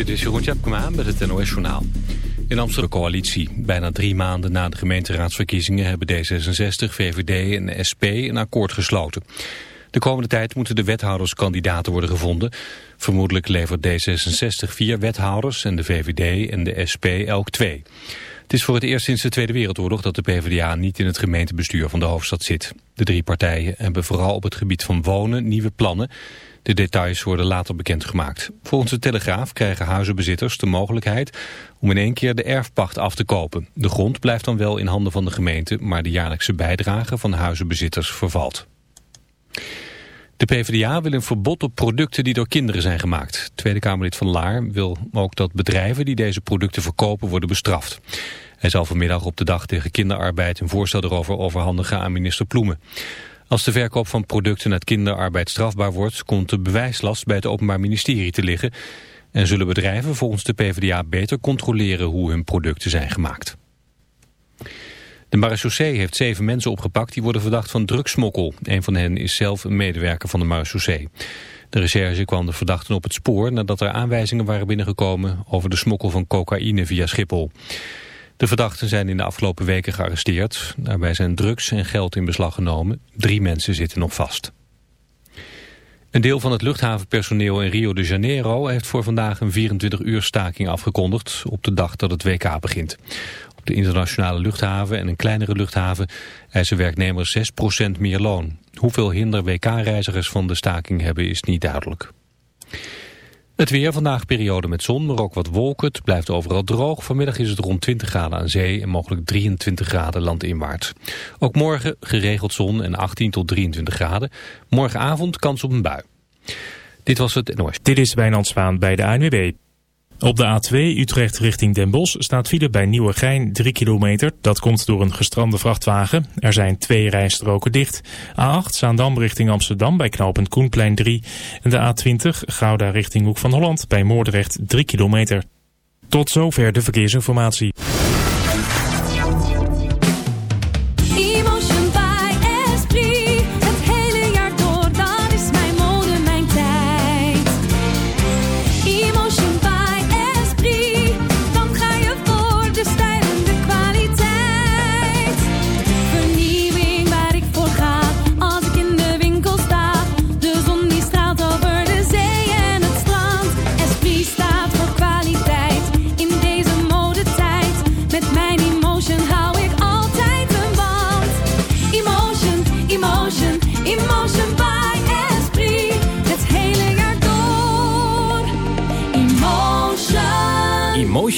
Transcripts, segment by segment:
Dit is Jeroen Tjepkema met het NOS Journaal. In Amsterdam coalitie. Bijna drie maanden na de gemeenteraadsverkiezingen hebben D66, VVD en SP een akkoord gesloten. De komende tijd moeten de wethouderskandidaten worden gevonden. Vermoedelijk levert D66 vier wethouders en de VVD en de SP elk twee. Het is voor het eerst sinds de Tweede Wereldoorlog dat de PvdA niet in het gemeentebestuur van de hoofdstad zit. De drie partijen hebben vooral op het gebied van wonen nieuwe plannen de details worden later bekendgemaakt. Volgens de Telegraaf krijgen huizenbezitters de mogelijkheid om in één keer de erfpacht af te kopen. De grond blijft dan wel in handen van de gemeente, maar de jaarlijkse bijdrage van huizenbezitters vervalt. De PvdA wil een verbod op producten die door kinderen zijn gemaakt. Tweede Kamerlid Van Laar wil ook dat bedrijven die deze producten verkopen worden bestraft. Hij zal vanmiddag op de dag tegen kinderarbeid een voorstel erover overhandigen aan minister Ploemen. Als de verkoop van producten uit kinderarbeid strafbaar wordt... komt de bewijslast bij het Openbaar Ministerie te liggen... en zullen bedrijven volgens de PvdA beter controleren hoe hun producten zijn gemaakt. De marechaussee heeft zeven mensen opgepakt die worden verdacht van drugsmokkel. Een van hen is zelf een medewerker van de marechaussee. De recherche kwam de verdachten op het spoor nadat er aanwijzingen waren binnengekomen over de smokkel van cocaïne via Schiphol. De verdachten zijn in de afgelopen weken gearresteerd. Daarbij zijn drugs en geld in beslag genomen. Drie mensen zitten nog vast. Een deel van het luchthavenpersoneel in Rio de Janeiro heeft voor vandaag een 24 uur staking afgekondigd op de dag dat het WK begint. Op de internationale luchthaven en een kleinere luchthaven eisen werknemers 6% meer loon. Hoeveel hinder WK-reizigers van de staking hebben is niet duidelijk. Het weer vandaag periode met zon, maar ook wat wolken. Het blijft overal droog. Vanmiddag is het rond 20 graden aan zee en mogelijk 23 graden landinwaarts. Ook morgen geregeld zon en 18 tot 23 graden. Morgenavond kans op een bui. Dit was het NOS. Dit is Wijnand Zwaan bij de ANWB. Op de A2 Utrecht richting Den Bosch staat file bij Nieuwegein 3 kilometer. Dat komt door een gestrande vrachtwagen. Er zijn twee rijstroken dicht. A8 Zaandam richting Amsterdam bij knooppunt Koenplein 3. En de A20 Gouda richting Hoek van Holland bij Moordrecht 3 kilometer. Tot zover de verkeersinformatie.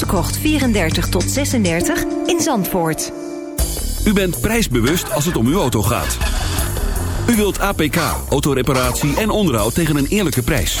Krocht 34 tot 36 in Zandvoort. U bent prijsbewust als het om uw auto gaat. U wilt APK, autoreparatie en onderhoud tegen een eerlijke prijs.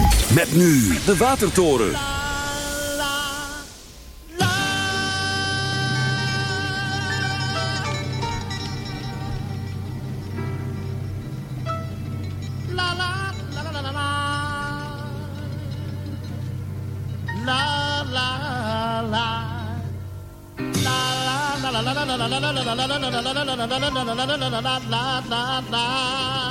Met nu de Watertoren. la la la la la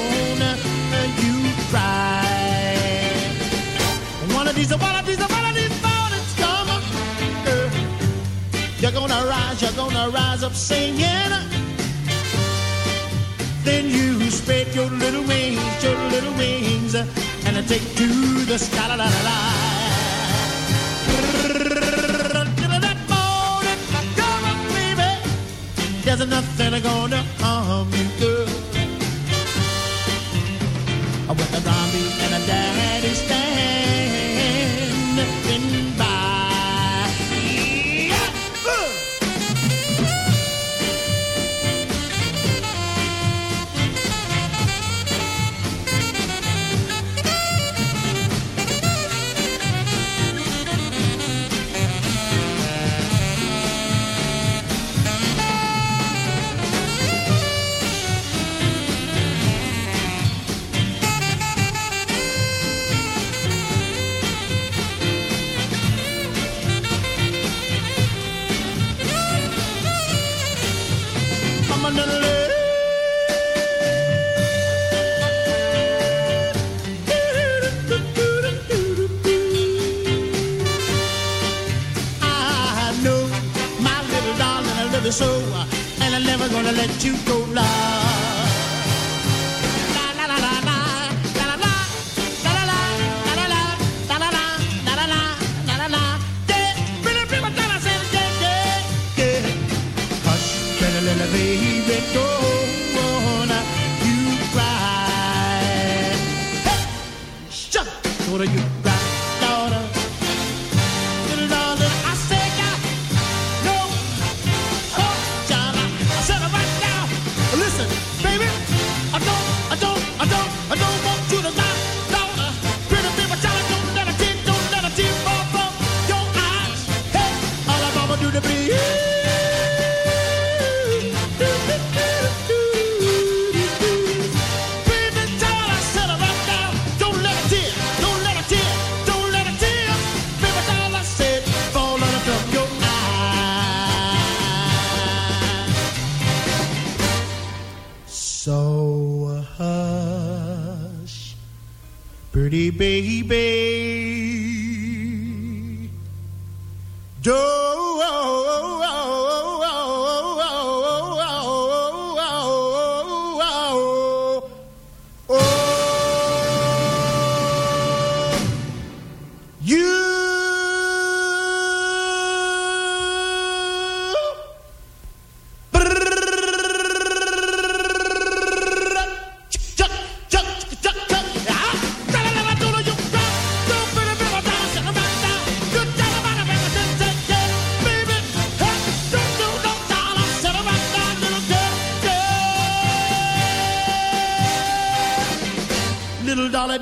Of these, one of these, one these mornings come, girl. You're gonna rise, you're gonna rise up singing. Then you spread your little wings, your little wings, and take to the sky. La, la, la, la. I know my little darling, I love you so, and I'm never gonna let you go, love.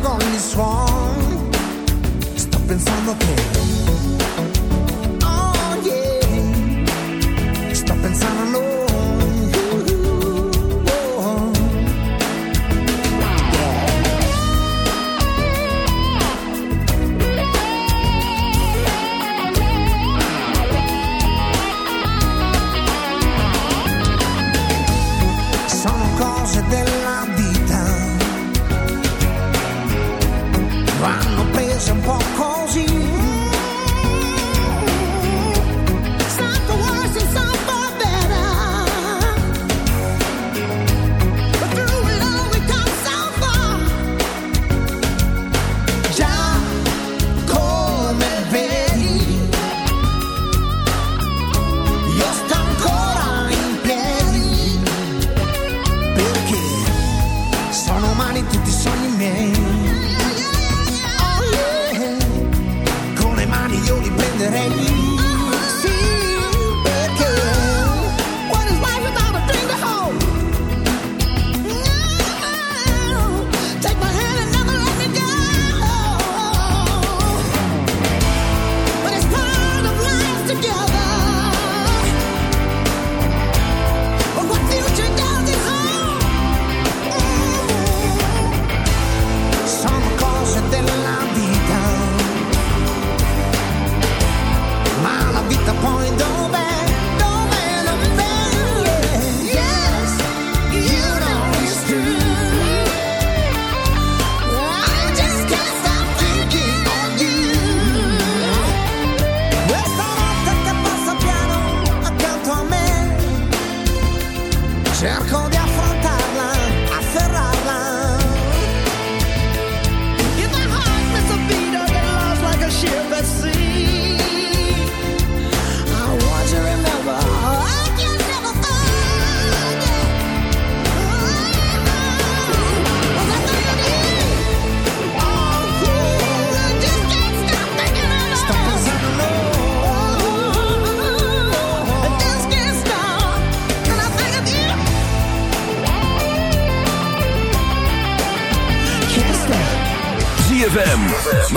doggone strong. Stop pensando my.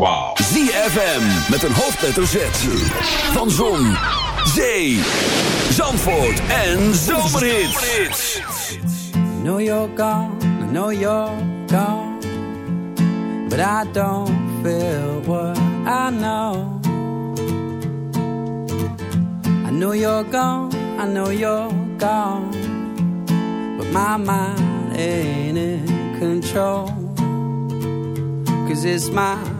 Wauw. ZFM met een hoofdletter Z. Van Zon, Zee, Zandvoort en Zomerhits. I know you're gone, I know you're gone. But I don't feel what I know. I know you're gone, I know you're gone. But my mind ain't in control. Cause it's my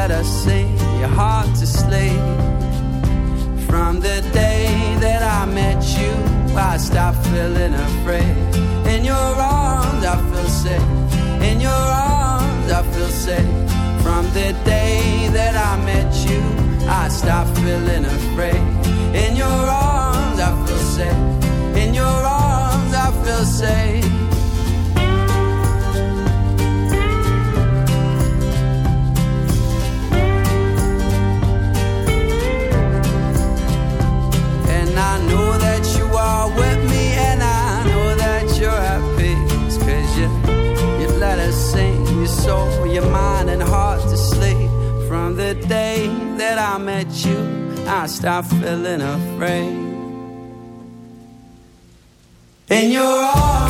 You let us sing your heart to sleep. From the day that I met you, I stopped feeling afraid. In your arms, I feel safe. In your arms, I feel safe. From the day that I met you, I stopped feeling afraid. In your arms, I feel safe. In your arms, I feel safe. soul, your mind and heart to sleep. From the day that I met you, I stopped feeling afraid. In your arms.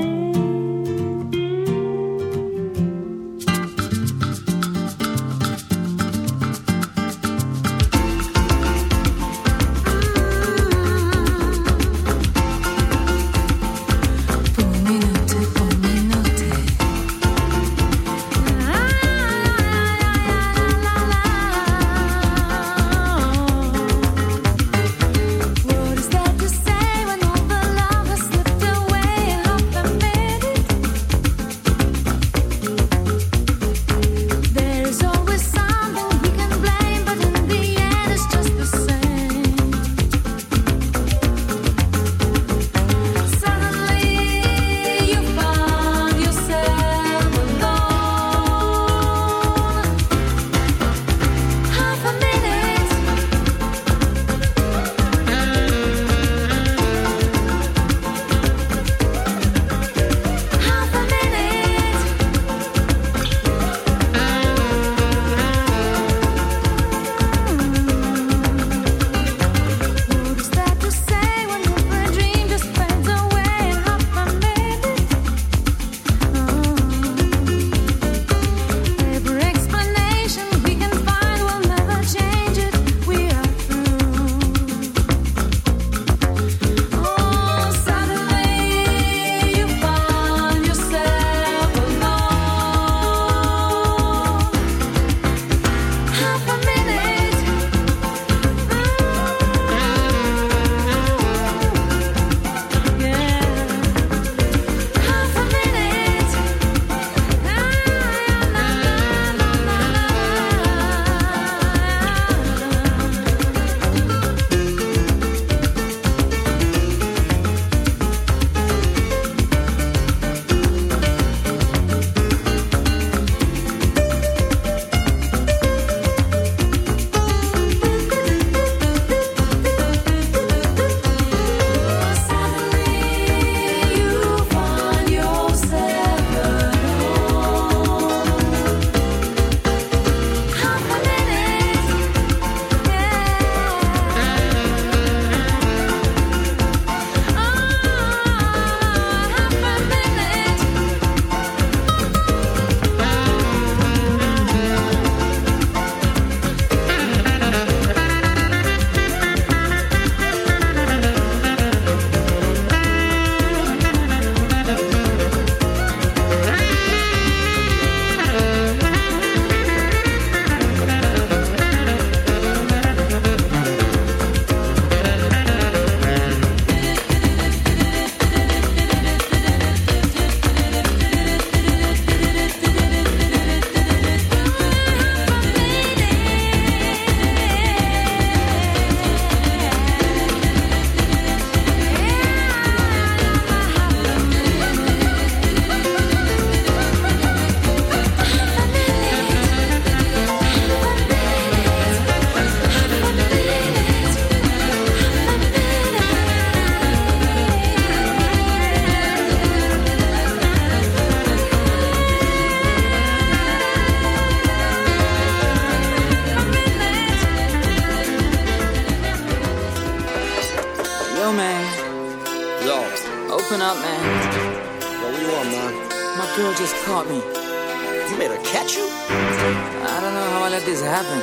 let this happen.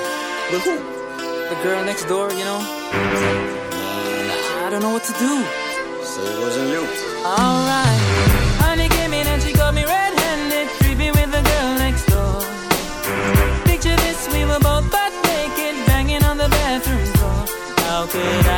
With who? The girl next door, you know? I don't know what to do. So it wasn't you. Alright. Honey came in and she got me red handed, creeping with the girl next door. Picture this, we were both butt naked, banging on the bathroom door. How could I?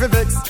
fi vex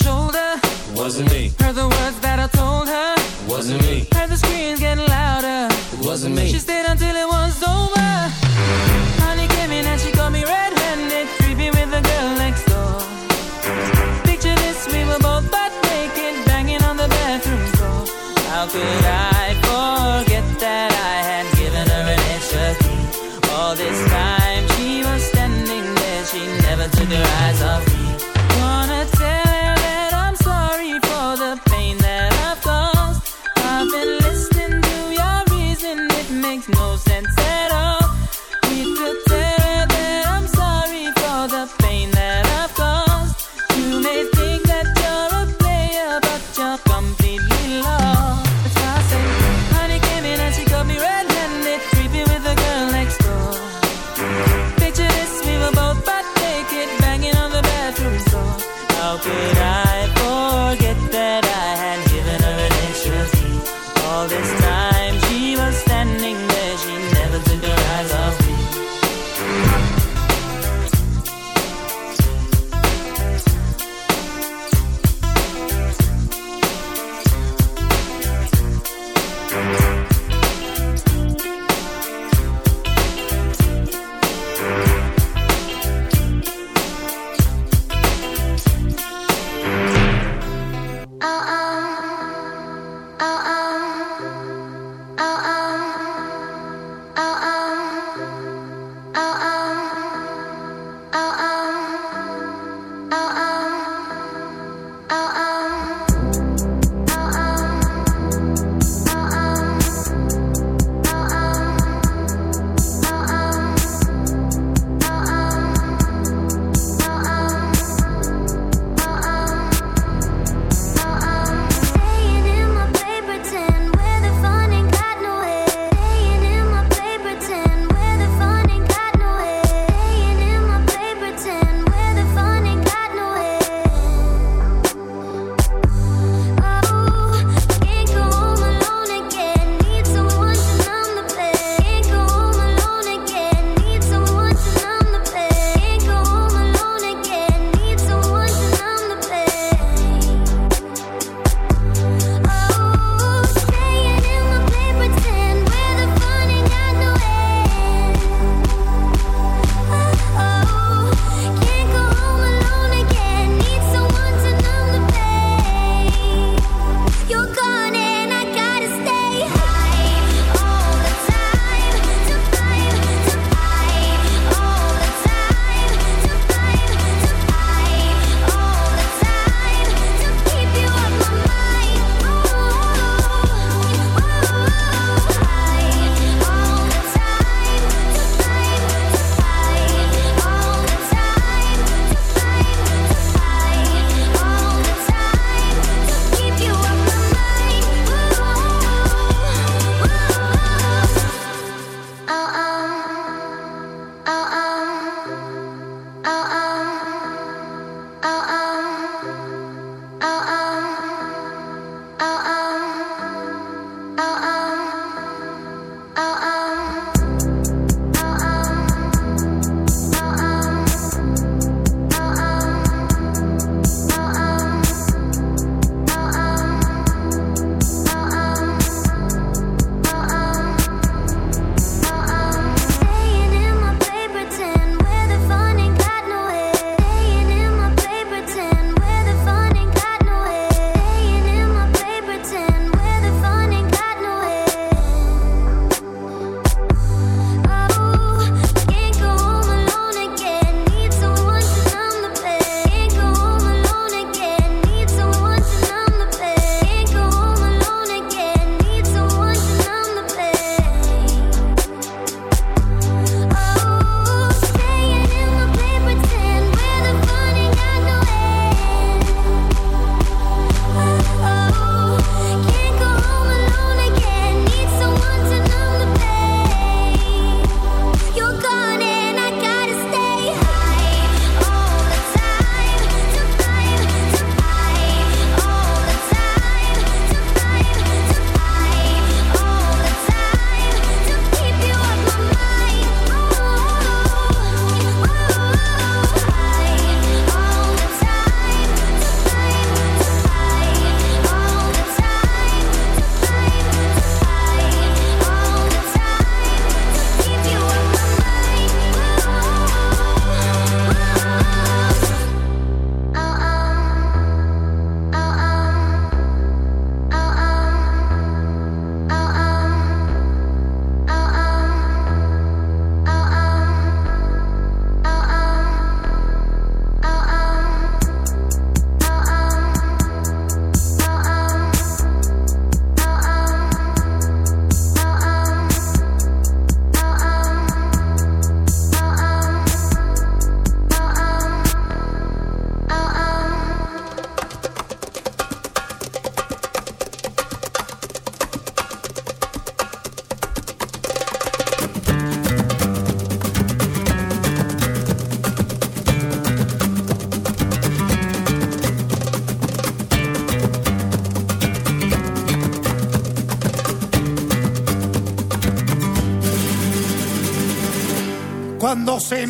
shoulder. Wasn't me. Heard the words that I told her. Wasn't me. Heard the screams getting louder. It wasn't me. She stayed until it was over. Honey came in and she got me red-handed, creepy with the girl next door. Picture this, we were both butt naked, banging on the bathroom floor. How could I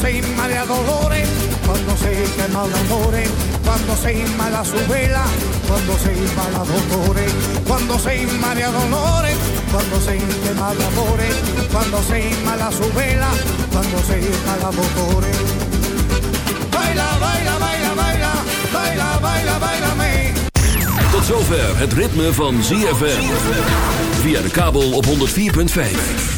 Se inmala dolores, cuando se quema de amores, cuando se inmala su vela, cuando se inmala dolores, cuando se inmala dolores, cuando se quema de amores, cuando se inmala su vela, cuando se inmala dolores. Baila, baila, baila, baila, baila, baila, bailame. Tot zover het ritme van ZFM. Via de kabel op 104.5.